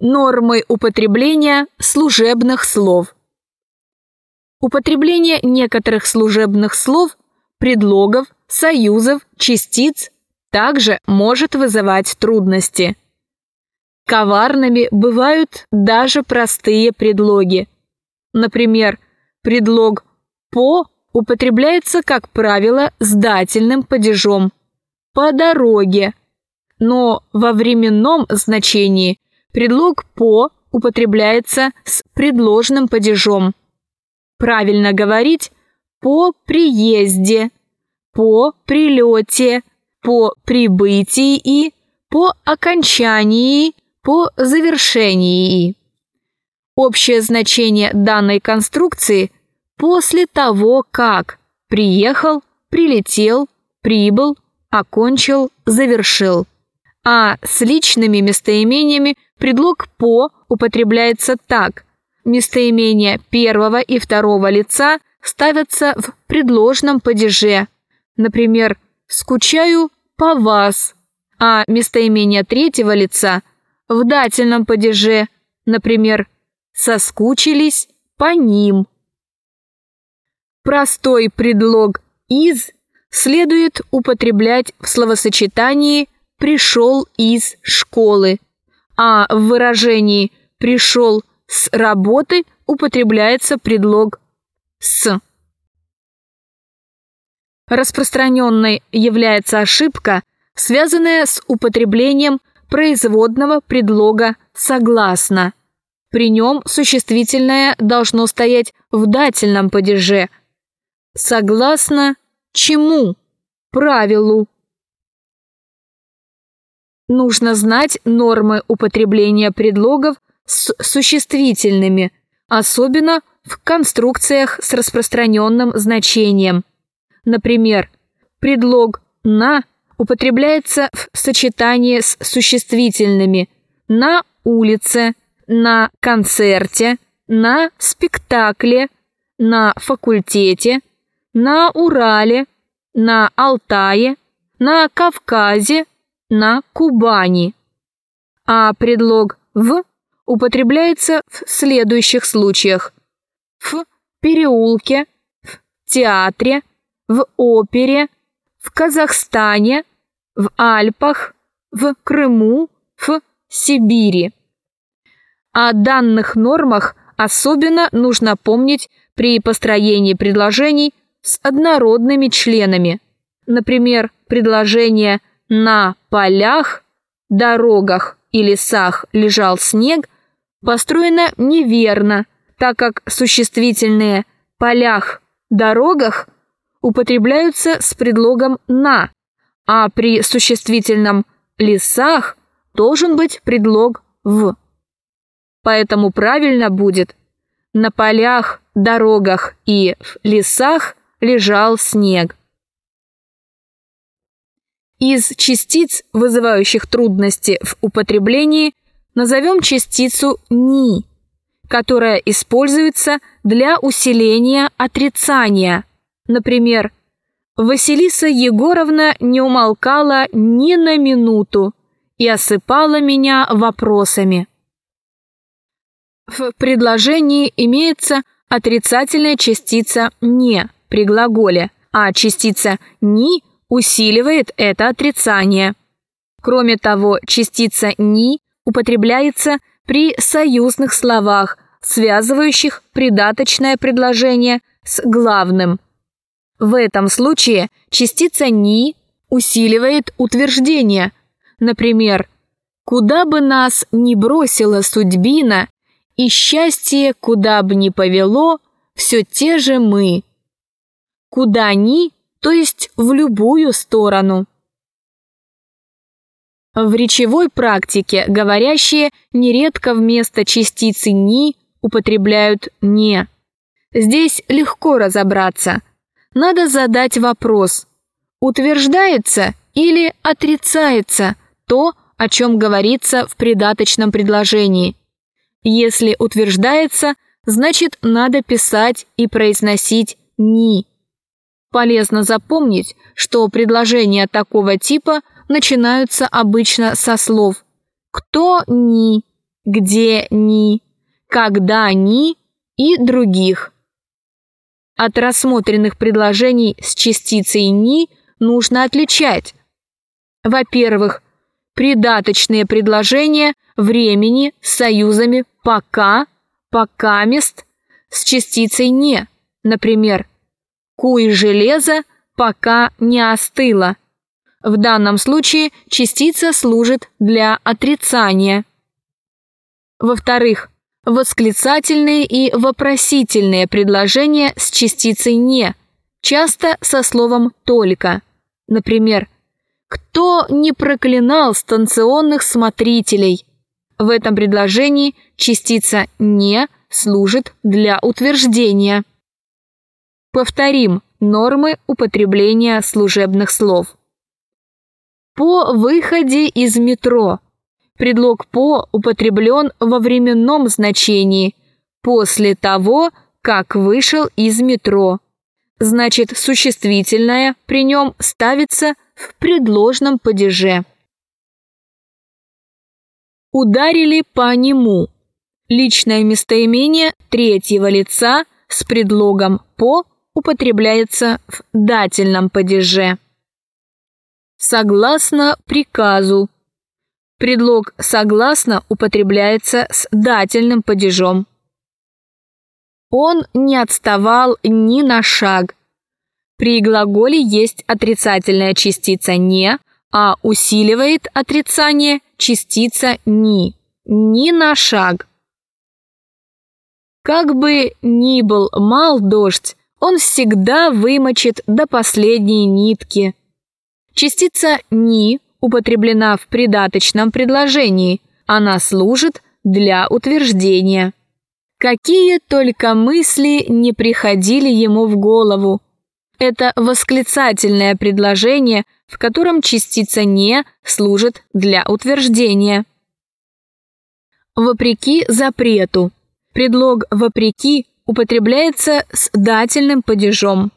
Нормы употребления служебных слов. Употребление некоторых служебных слов, предлогов, союзов, частиц также может вызывать трудности. Коварными бывают даже простые предлоги. Например, предлог «по» употребляется, как правило, с дательным падежом «по дороге», но во временном значении предлог «по» употребляется с предложным падежом. Правильно говорить «по приезде», «по прилете», «по прибытии» и «по окончании», «по завершении». Общее значение данной конструкции после того, как приехал, прилетел, прибыл, окончил, завершил. А с личными местоимениями предлог «по» употребляется так. Местоимения первого и второго лица ставятся в предложном падеже. Например, «скучаю по вас», а местоимение третьего лица в дательном падеже. Например, соскучились по ним. Простой предлог «из» следует употреблять в словосочетании «пришел из школы», а в выражении «пришел с работы» употребляется предлог «с». Распространенной является ошибка, связанная с употреблением производного предлога «согласно». При нем существительное должно стоять в дательном падеже. Согласно чему? Правилу. Нужно знать нормы употребления предлогов с существительными, особенно в конструкциях с распространенным значением. Например, предлог «на» употребляется в сочетании с существительными «на улице», на концерте, на спектакле, на факультете, на Урале, на Алтае, на Кавказе, на Кубани. А предлог «в» употребляется в следующих случаях. В переулке, в театре, в опере, в Казахстане, в Альпах, в Крыму, в Сибири. О данных нормах особенно нужно помнить при построении предложений с однородными членами. Например, предложение «на полях», «дорогах» и «лесах» лежал снег построено неверно, так как существительные «полях», «дорогах» употребляются с предлогом «на», а при существительном «лесах» должен быть предлог «в». Поэтому правильно будет «на полях, дорогах и в лесах лежал снег». Из частиц, вызывающих трудности в употреблении, назовем частицу «ни», которая используется для усиления отрицания. Например, Василиса Егоровна не умолкала ни на минуту и осыпала меня вопросами. В предложении имеется отрицательная частица «не» при глаголе, а частица «ни» усиливает это отрицание. Кроме того, частица «ни» употребляется при союзных словах, связывающих придаточное предложение с главным. В этом случае частица «ни» усиливает утверждение. Например, «Куда бы нас ни бросила судьбина, и счастье, куда бы ни повело, все те же мы. Куда ни, то есть в любую сторону. В речевой практике говорящие нередко вместо частицы «ни» употребляют «не». Здесь легко разобраться. Надо задать вопрос, утверждается или отрицается то, о чем говорится в придаточном предложении – если утверждается, значит надо писать и произносить «ни». Полезно запомнить, что предложения такого типа начинаются обычно со слов «кто ни», где ни, когда ни и других. От рассмотренных предложений с частицей «ни» нужно отличать. Во-первых, придаточные предложения времени с союзами «пока», «покамест» с частицей «не», например, «куй железо, пока не остыло». В данном случае частица служит для отрицания. Во-вторых, восклицательные и вопросительные предложения с частицей «не», часто со словом «только». Например, «Кто не проклинал станционных смотрителей?» В этом предложении частица «не» служит для утверждения. Повторим нормы употребления служебных слов. По выходе из метро предлог «по» употреблен во временном значении после того, как вышел из метро. Значит, существительное при нем ставится в предложном падеже. Ударили по нему. Личное местоимение третьего лица с предлогом «по» употребляется в дательном падеже. Согласно приказу Предлог «согласно» употребляется с дательным падежом. Он не отставал ни на шаг. При глаголе есть отрицательная частица «не», а усиливает отрицание частица «ни». Ни на шаг. Как бы ни был мал дождь, он всегда вымочит до последней нитки. Частица «ни» употреблена в придаточном предложении, она служит для утверждения. Какие только мысли не приходили ему в голову. Это восклицательное предложение, в котором частица «не» служит для утверждения. Вопреки запрету. Предлог «вопреки» употребляется с дательным падежом.